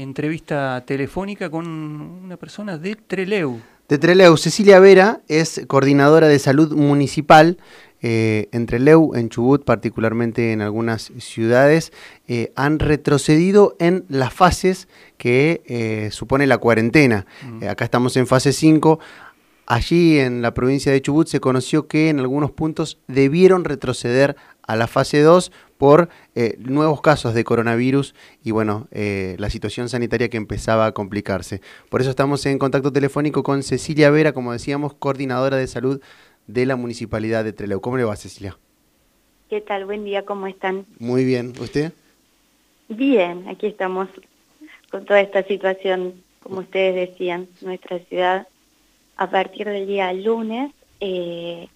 Entrevista telefónica con una persona de Treleu. De Treleu, Cecilia Vera es coordinadora de salud municipal eh, en Treleu, en Chubut, particularmente en algunas ciudades, eh, han retrocedido en las fases que eh, supone la cuarentena. Mm. acá estamos en fase 5. Allí en la provincia de Chubut se conoció que en algunos puntos debieron retroceder a la fase 2 por eh, nuevos casos de coronavirus y bueno, eh, la situación sanitaria que empezaba a complicarse. Por eso estamos en contacto telefónico con Cecilia Vera, como decíamos, coordinadora de salud de la Municipalidad de Trelew. ¿Cómo le va, Cecilia? ¿Qué tal? Buen día, ¿cómo están? Muy bien, ¿usted? Bien, aquí estamos con toda esta situación, como ustedes decían, nuestra ciudad a partir del día lunes eh,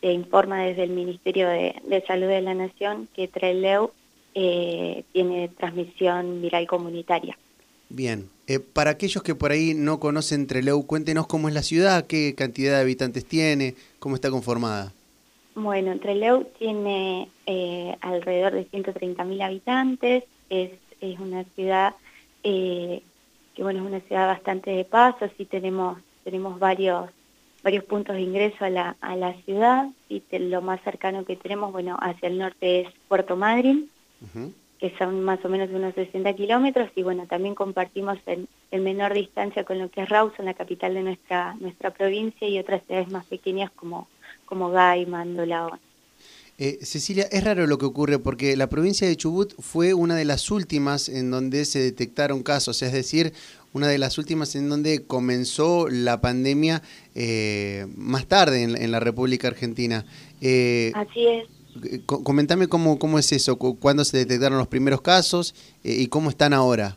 se informa desde el Ministerio de, Salud de la Nación que Treleu eh, tiene transmisión viral comunitaria. Bien, eh, para aquellos que por ahí no conocen Treleu, cuéntenos cómo es la ciudad, qué cantidad de habitantes tiene, cómo está conformada. Bueno, Treleu tiene eh, alrededor de 130.000 habitantes, es, es una ciudad que bueno, es una ciudad bastante de paso, así tenemos, tenemos varios varios puntos de ingreso a la, a la ciudad y lo más cercano que tenemos, bueno, hacia el norte es Puerto Madryn, que son más o menos unos 60 kilómetros y bueno, también compartimos en, menor distancia con lo que es Rawson, la capital de nuestra, nuestra provincia y otras ciudades más pequeñas como, como Gaiman, Dolaón. Eh, Cecilia, es raro lo que ocurre porque la provincia de Chubut fue una de las últimas en donde se detectaron casos, es decir, una de las últimas en donde comenzó la pandemia eh, más tarde en, la República Argentina. Eh, Así es. Comentame cómo, cómo es eso, cuándo se detectaron los primeros casos y cómo están ahora.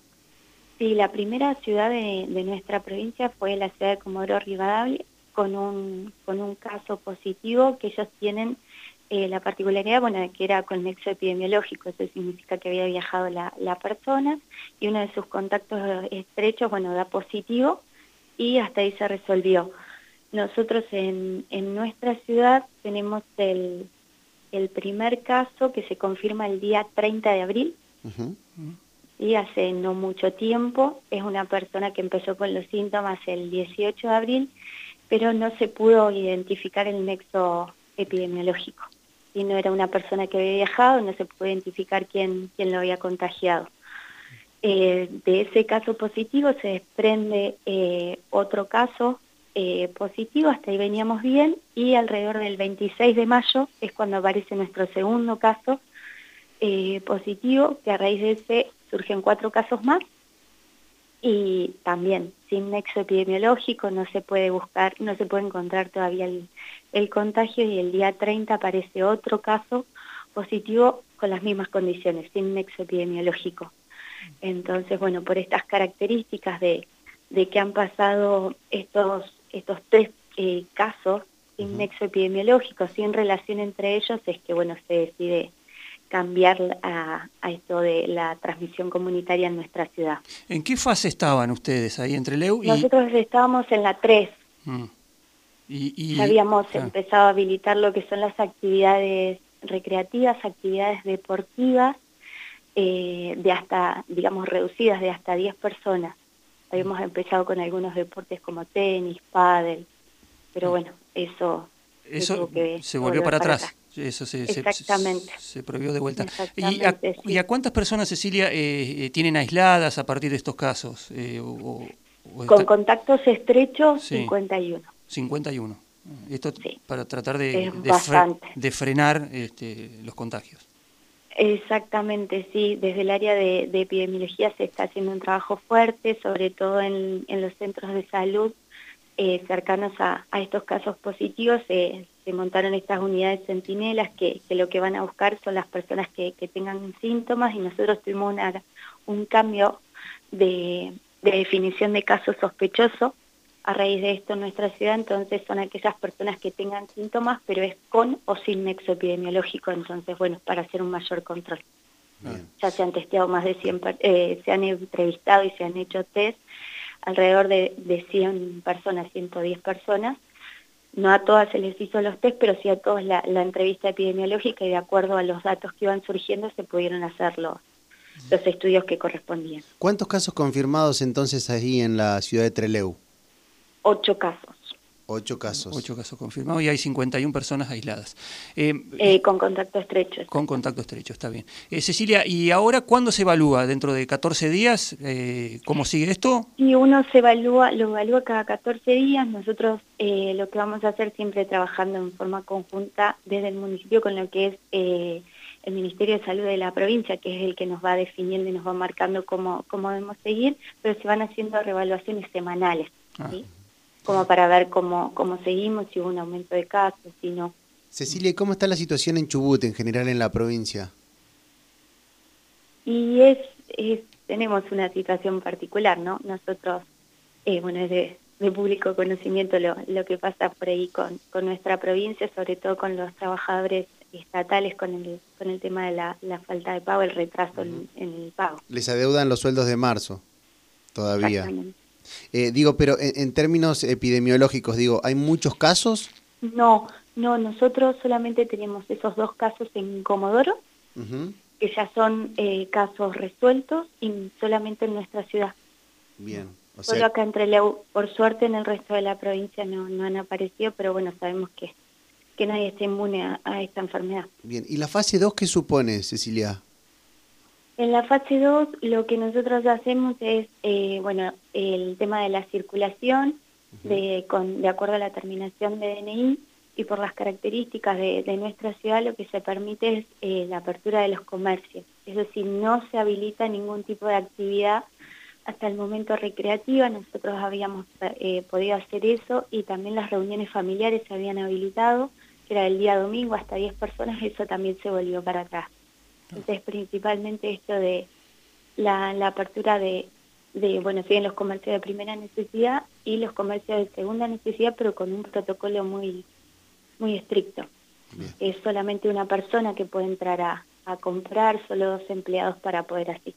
Sí, la primera ciudad de, de nuestra provincia fue la ciudad de Comodoro Rivadavia con un, con un caso positivo que ellos tienen eh, la particularidad, bueno, que era con nexo epidemiológico, eso significa que había viajado la, persona y uno de sus contactos estrechos, bueno, da positivo y hasta ahí se resolvió. Nosotros en, nuestra ciudad tenemos el, primer caso que se confirma el día 30 de abril, y hace no mucho tiempo, es una persona que empezó con los síntomas el 18 de abril, pero no se pudo identificar el nexo epidemiológico y no era una persona que había viajado, no se puede identificar quién, quién lo había contagiado. Eh, de ese caso positivo se desprende eh, otro caso eh, positivo, hasta ahí veníamos bien, y alrededor del 26 de mayo es cuando aparece nuestro segundo caso positivo, que a raíz de ese surgen cuatro casos más, y también sin nexo epidemiológico no se puede buscar, no se puede encontrar todavía el, contagio y el día 30 aparece otro caso positivo con las mismas condiciones, sin nexo epidemiológico. Entonces, bueno, por estas características de, que han pasado estos, estos tres eh, casos sin nexo epidemiológico, sin relación entre ellos, es que, bueno, se decide cambiar a, esto de la transmisión comunitaria en nuestra ciudad. ¿En qué fase estaban ustedes ahí entre Leu y...? Nosotros estábamos en la 3. Mm. Y, habíamos ah. empezado a habilitar lo que son las actividades recreativas, actividades deportivas, eh, de hasta, digamos, reducidas de hasta 10 personas. Habíamos empezado con algunos deportes como tenis, pádel, pero mm. bueno, eso... Eso se volvió para, atrás. Eso se, Exactamente. Se, prohibió de vuelta. ¿Y a, cuántas personas, Cecilia, eh, eh, tienen aisladas a partir de estos casos? Eh, Con contactos estrechos, 51. 51. Esto para tratar de, de, frenar este, los contagios. Exactamente, sí. Desde el área de, epidemiología se está haciendo un trabajo fuerte, sobre todo en, los centros de salud cercanos a, estos casos positivos se montaron estas unidades centinelas que, lo que van a buscar son las personas que, tengan síntomas y nosotros tuvimos un cambio de, definición de caso sospechoso. A raíz de esto en nuestra ciudad, entonces son aquellas personas que tengan síntomas, pero es con o sin nexo epidemiológico, entonces bueno, para hacer un mayor control. Ya se han testeado más de 100, eh, se han entrevistado y se han hecho test. Alrededor de, de 100 personas, 110 personas, no a todas se les hizo los test, pero sí a todas la, entrevista epidemiológica y de acuerdo a los datos que iban surgiendo se pudieron hacerlo los estudios que correspondían. ¿Cuántos casos confirmados entonces ahí en la ciudad de Treleu? Ocho casos. Ocho casos. Ocho casos confirmados y hay 51 personas aisladas. Eh, eh, con contacto estrecho. Con contacto estrecho, está bien. Eh, Cecilia, ¿y ahora cuándo se evalúa? ¿Dentro de 14 días? ¿Cómo sigue esto? Y uno se evalúa, lo evalúa cada 14 días. Nosotros lo que vamos a hacer siempre trabajando en forma conjunta desde el municipio con lo que es el Ministerio de Salud de la provincia, que es el que nos va definiendo y nos va marcando cómo, cómo debemos seguir, pero se van haciendo revaluaciones semanales. Ah como para ver cómo, cómo seguimos, si hubo un aumento de casos, si no. Cecilia, ¿cómo está la situación en Chubut en general en la provincia? Y es, tenemos una situación particular, ¿no? Nosotros, eh, bueno, es de, público conocimiento lo, lo, que pasa por ahí con, con, nuestra provincia, sobre todo con los trabajadores estatales con el, con el tema de la, falta de pago, el retraso en, en, el pago. Les adeudan los sueldos de marzo, todavía. Eh, digo, pero en, términos epidemiológicos, digo, ¿hay muchos casos? No, no, nosotros solamente tenemos esos dos casos en Comodoro, que ya son eh, casos resueltos y solamente en nuestra ciudad. Bien. O Solo acá entre Leu, por suerte en el resto de la provincia no, no han aparecido, pero bueno, sabemos que, que nadie está inmune a, esta enfermedad. Bien, ¿y la fase 2 qué supone, Cecilia? En la fase 2 lo que nosotros hacemos es, eh, bueno, el tema de la circulación, de, con, de acuerdo a la terminación de DNI y por las características de, nuestra ciudad lo que se permite es eh, la apertura de los comercios. Es decir, no se habilita ningún tipo de actividad hasta el momento recreativa, nosotros habíamos eh, podido hacer eso y también las reuniones familiares se habían habilitado, que era el día domingo hasta 10 personas, eso también se volvió para atrás. Entonces, principalmente esto de la, apertura de, de, bueno, siguen los comercios de primera necesidad y los comercios de segunda necesidad, pero con un protocolo muy, muy estricto. Es solamente una persona que puede entrar a, comprar, solo dos empleados para poder asistir.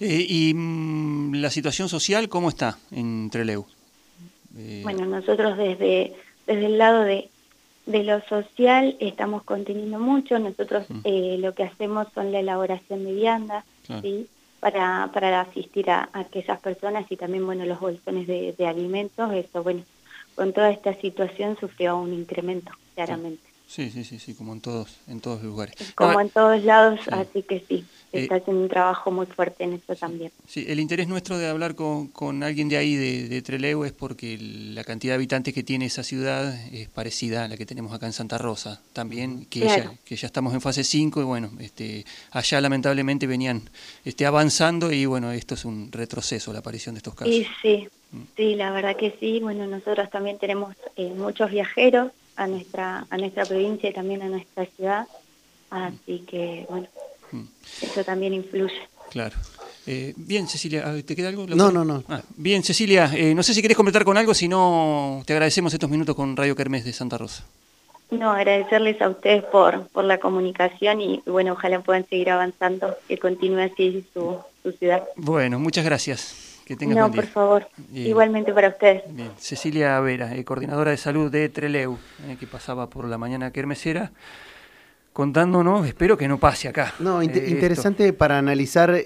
Eh, ¿Y mm, la situación social cómo está en Treleu? Eh, bueno, nosotros desde, desde el lado de, de lo social estamos conteniendo mucho, nosotros mm. eh, lo que hacemos son la elaboración de viandas, ¿sí? Para, para asistir a, aquellas personas y también, bueno, los bolsones de, alimentos, eso, bueno, con toda esta situación sufrió un incremento, claramente. Sí, sí, sí, sí, como en todos, en todos lugares. Como en todos lados, así que sí, eh, está haciendo un trabajo muy fuerte en eso también. Sí, el interés nuestro de hablar con, con alguien de ahí, de, de, Trelew, es porque la cantidad de habitantes que tiene esa ciudad es parecida a la que tenemos acá en Santa Rosa, también, que, ya, que ya estamos en fase 5 y bueno, este, allá lamentablemente venían este, avanzando y bueno, esto es un retroceso, la aparición de estos casos. Sí, sí, mm. sí, la verdad que sí, bueno, nosotros también tenemos eh, muchos viajeros a nuestra, a nuestra provincia y también a nuestra ciudad. Así que, bueno, mm. eso también influye. Claro. Eh, bien, Cecilia, ¿te queda algo? No, no, no. Ah, bien, Cecilia, eh, no sé si querés completar con algo, si no, te agradecemos estos minutos con Radio Kermés de Santa Rosa. No, agradecerles a ustedes por, por la comunicación y, bueno, ojalá puedan seguir avanzando, que continúe así su, su ciudad. Bueno, muchas gracias no, por favor. Igualmente para ustedes. Bien. Cecilia Vera, eh, coordinadora de salud de Treleu, eh, que pasaba por la mañana kermesera, contándonos, espero que no pase acá. No, eh, interesante para analizar.